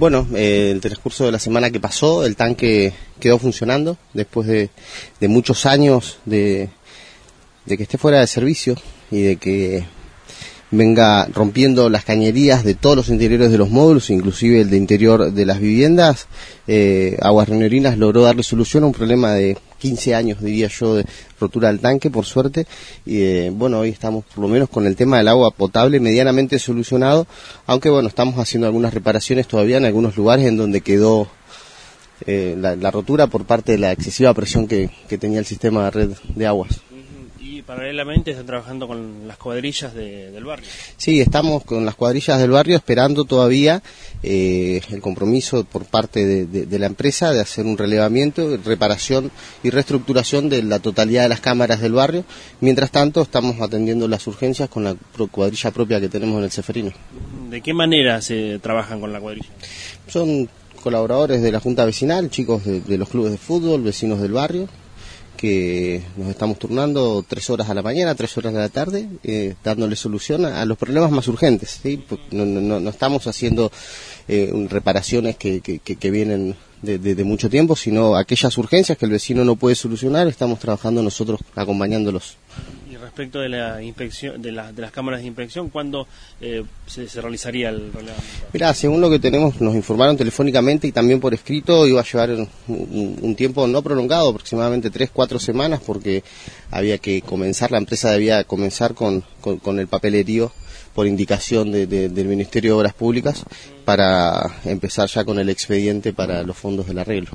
Bueno, eh, el transcurso de la semana que pasó, el tanque quedó funcionando después de, muchos años de, de que esté fuera de servicio y de que venga rompiendo las cañerías de todos los interiores de los módulos, inclusive el de interior de las viviendas. Eh, Aguas Renerinas logró darle solución a un problema de 15 años, diría yo, de rotura del tanque, por suerte. Y eh, bueno, hoy estamos por lo menos con el tema del agua potable medianamente solucionado, aunque bueno, estamos haciendo algunas reparaciones todavía en algunos lugares en donde quedó eh, la, rotura por parte de la excesiva presión que, que tenía el sistema de red de aguas paralelamente están trabajando con las cuadrillas del barrio. Sí, estamos con las cuadrillas del barrio esperando todavía eh, el compromiso por parte de, la empresa de hacer un relevamiento, reparación y reestructuración de la totalidad de las cámaras del barrio. Mientras tanto, estamos atendiendo las urgencias con la cuadrilla propia que tenemos en el Ceferino. ¿De qué manera se trabajan con la cuadrilla? Son colaboradores de la Junta Vecinal, chicos de los clubes de fútbol, vecinos del barrio, que nos estamos turnando tres horas a la mañana, tres horas a la tarde, eh, dándole solución a, los problemas más urgentes. No, estamos haciendo eh, reparaciones que, vienen de, de, mucho tiempo, sino aquellas urgencias que el vecino no puede solucionar, estamos trabajando nosotros acompañándolos respecto de la inspección de, de las cámaras de inspección, ¿cuándo eh, se, realizaría el relevamiento? Mira, según lo que tenemos, nos informaron telefónicamente y también por escrito, iba a llevar un, tiempo no prolongado, aproximadamente tres, cuatro semanas, porque había que comenzar, la empresa debía comenzar con, con, el papelerío por indicación del Ministerio de Obras Públicas para empezar ya con el expediente para los fondos del arreglo.